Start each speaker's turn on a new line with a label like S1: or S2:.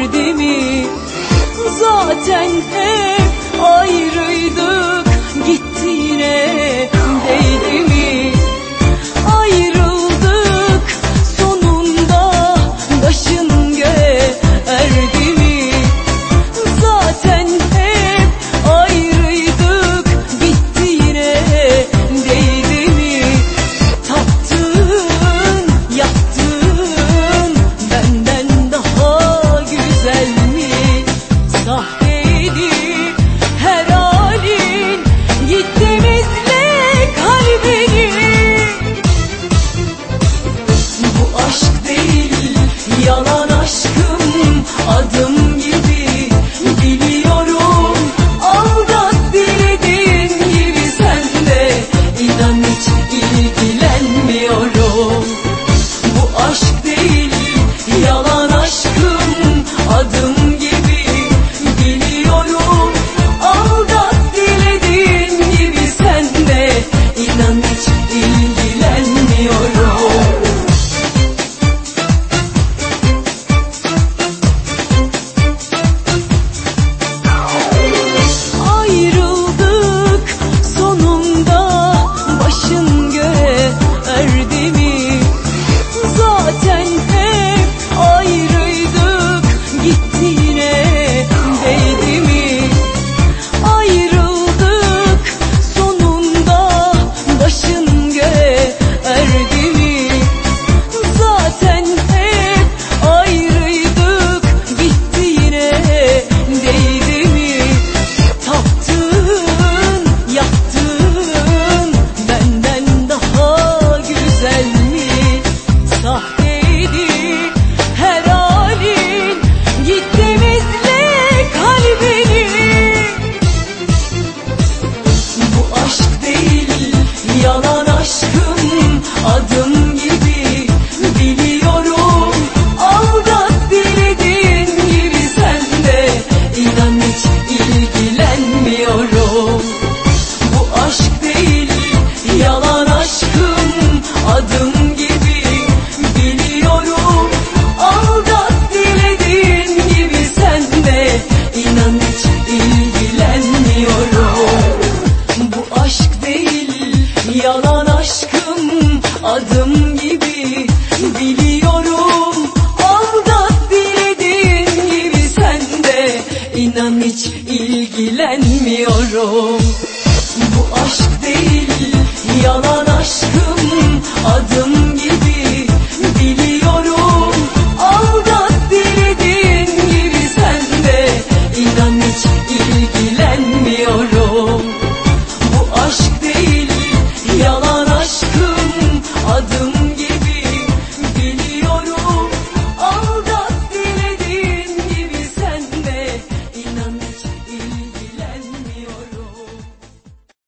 S1: verdi? Zaten hep ayrıydı. Bundan hiç ilgilenmiyorum. Bu aşk değil yalan aşkım Adım gibi. Biliyorum Aldat dilediğin gibi sen de. İnan hiç ilgilenmiyorum. Bu aşk değil yalan aşkım Adım gibi. Biliyorum inan hiç ilgilenmiyorum. Bu aşk değil yalan